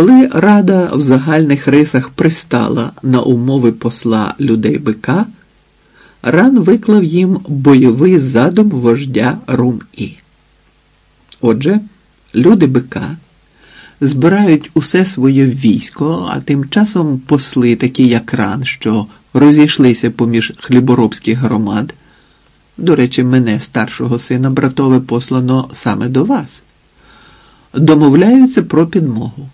Коли рада в загальних рисах пристала на умови посла людей бика, ран виклав їм бойовий задум вождя Рум-І. Отже, люди бика збирають усе своє військо, а тим часом посли, такі як ран, що розійшлися поміж хліборобських громад. До речі, мене, старшого сина братове, послано саме до вас. Домовляються про підмогу.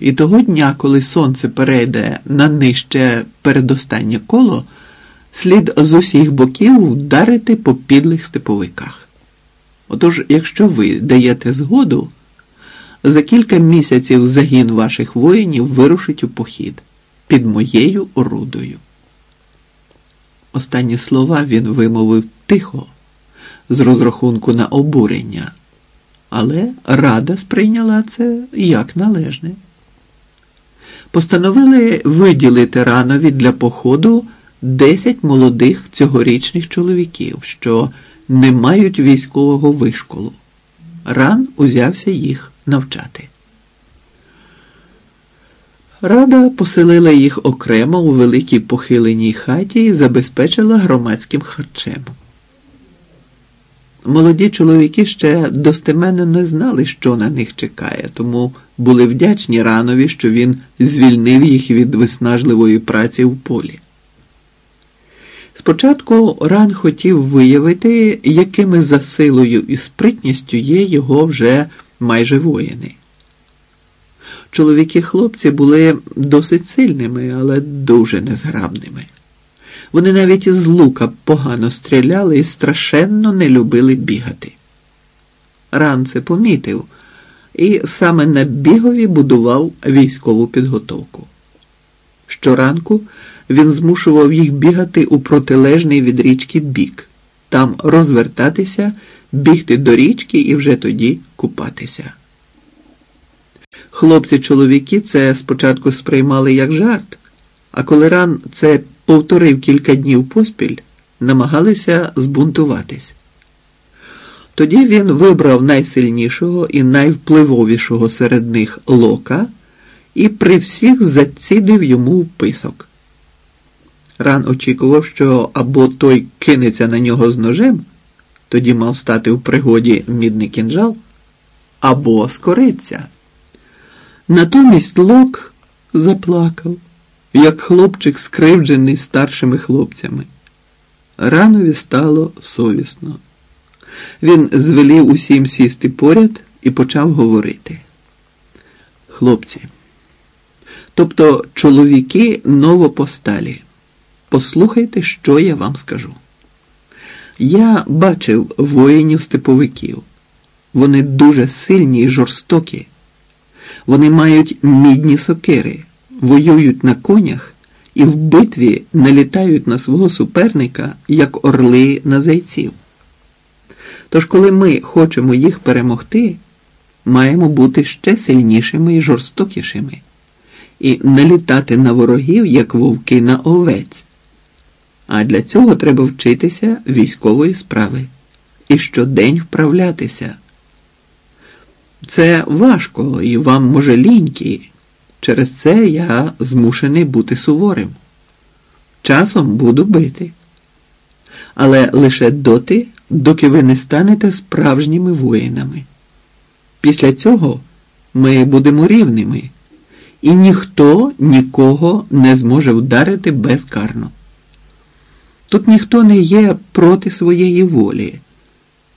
І того дня, коли сонце перейде на нижче передостаннє коло, слід з усіх боків вдарити по підлих степовиках. Отож, якщо ви даєте згоду, за кілька місяців загін ваших воїнів вирушить у похід під моєю орудою. Останні слова він вимовив тихо, з розрахунку на обурення, але рада сприйняла це як належне. Постановили виділити ранові для походу 10 молодих цьогорічних чоловіків, що не мають військового вишколу. Ран узявся їх навчати. Рада поселила їх окремо у великій похиленій хаті і забезпечила громадським харчем. Молоді чоловіки ще достеменно не знали, що на них чекає, тому були вдячні ранові, що він звільнив їх від виснажливої праці в полі. Спочатку ран хотів виявити, якими за силою і спритністю є його вже майже воїни. Чоловіки-хлопці були досить сильними, але дуже незграбними. Вони навіть із лука погано стріляли і страшенно не любили бігати. Ран це помітив і саме на бігові будував військову підготовку. Щоранку він змушував їх бігати у протилежний від річки бік, там розвертатися, бігти до річки і вже тоді купатися. Хлопці-чоловіки це спочатку сприймали як жарт, а коли ран це повторив кілька днів поспіль, намагалися збунтуватись. Тоді він вибрав найсильнішого і найвпливовішого серед них лока і при всіх зацідив йому писок. Ран очікував, що або той кинеться на нього з ножем, тоді мав стати в пригоді мідний кінжал, або скориться. Натомість Лок заплакав, як хлопчик, скривджений старшими хлопцями. Ранові стало совісно. Він звелів усім сісти поряд і почав говорити. Хлопці, тобто чоловіки новопосталі, послухайте, що я вам скажу. Я бачив воїнів степовиків. Вони дуже сильні і жорстокі. Вони мають мідні сокири, воюють на конях і в битві налітають на свого суперника, як орли на зайців. Тож, коли ми хочемо їх перемогти, маємо бути ще сильнішими і жорстокішими і налітати на ворогів, як вовки на овець. А для цього треба вчитися військової справи і щодень вправлятися. Це важко і вам може ліньки. Через це я змушений бути суворим. Часом буду бити. Але лише доти, доки ви не станете справжніми воїнами. Після цього ми будемо рівними, і ніхто нікого не зможе вдарити безкарно. Тут ніхто не є проти своєї волі.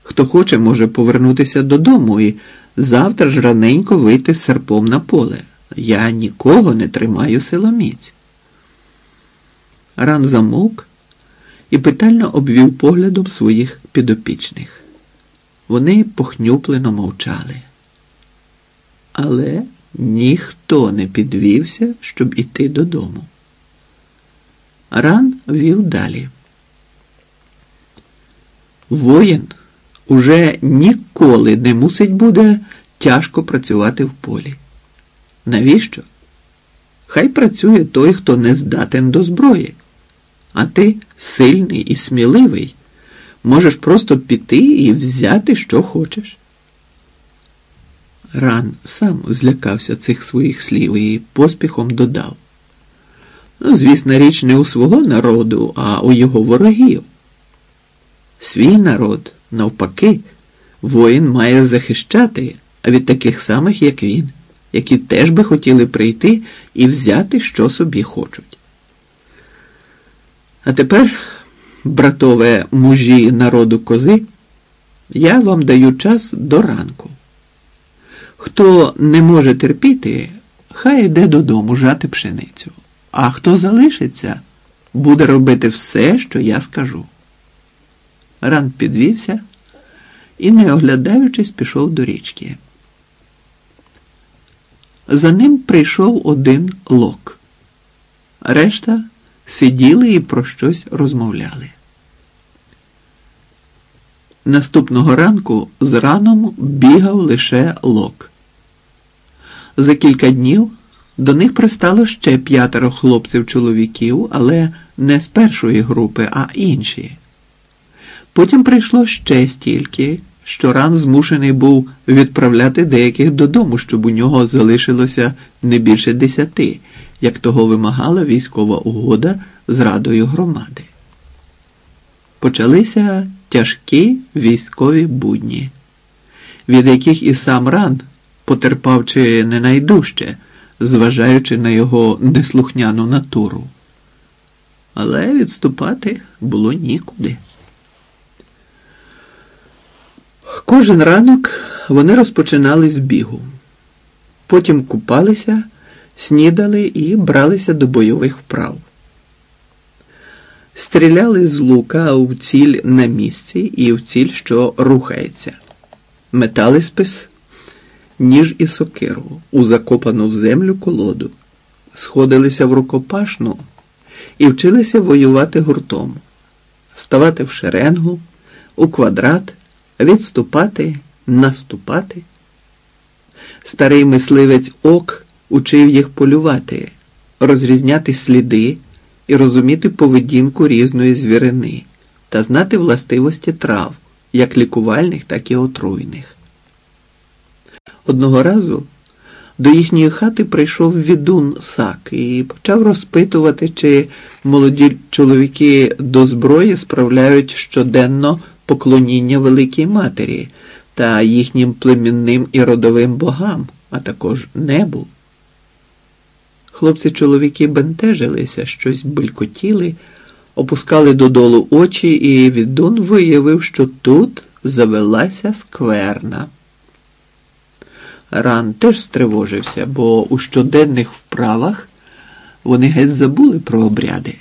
Хто хоче, може повернутися додому і завтра ж раненько вийти з серпом на поле. Я нікого не тримаю силоміць. Ран замовк і питально обвів поглядом своїх підопічних. Вони похнюплено мовчали. Але ніхто не підвівся, щоб іти додому. Ран вів далі. Воїн уже ніколи не мусить буде тяжко працювати в полі. Навіщо? Хай працює той, хто не здатен до зброї, а ти сильний і сміливий, можеш просто піти і взяти, що хочеш. Ран сам злякався цих своїх слів і поспіхом додав. Ну, звісно, річ не у свого народу, а у його ворогів. Свій народ, навпаки, воїн має захищати від таких самих, як він, які теж би хотіли прийти і взяти, що собі хочуть. А тепер, братове мужі народу кози, я вам даю час до ранку. Хто не може терпіти, хай йде додому жати пшеницю, а хто залишиться, буде робити все, що я скажу. Ран підвівся і, не оглядаючись, пішов до річки. За ним прийшов один лок. Решта сиділи і про щось розмовляли. Наступного ранку з раном бігав лише лок. За кілька днів до них пристало ще п'ятеро хлопців-чоловіків, але не з першої групи, а інші. Потім прийшло ще стільки, що ран змушений був відправляти деяких додому, щоб у нього залишилося не більше десяти, як того вимагала військова угода з радою громади. Почалися тяжкі військові будні, від яких і сам ран потерпав чи не найдужче, зважаючи на його неслухняну натуру. Але відступати було нікуди. Кожен ранок вони розпочинали з бігу, потім купалися, снідали і бралися до бойових вправ. Стріляли з лука в ціль на місці і в ціль, що рухається, метали спис, ніж і сокиру у закопану в землю колоду, сходилися в рукопашну і вчилися воювати гуртом, ставати в шеренгу, у квадрат відступати, наступати. Старий мисливець ок учив їх полювати, розрізняти сліди і розуміти поведінку різної звірини та знати властивості трав, як лікувальних, так і отруйних. Одного разу до їхньої хати прийшов відун сак і почав розпитувати, чи молоді чоловіки до зброї справляють щоденно поклоніння Великій Матері та їхнім племінним і родовим богам, а також небу. Хлопці-чоловіки бентежилися, щось белькотіли, опускали додолу очі, і відун виявив, що тут завелася скверна. Ран теж стривожився, бо у щоденних вправах вони геть забули про обряди.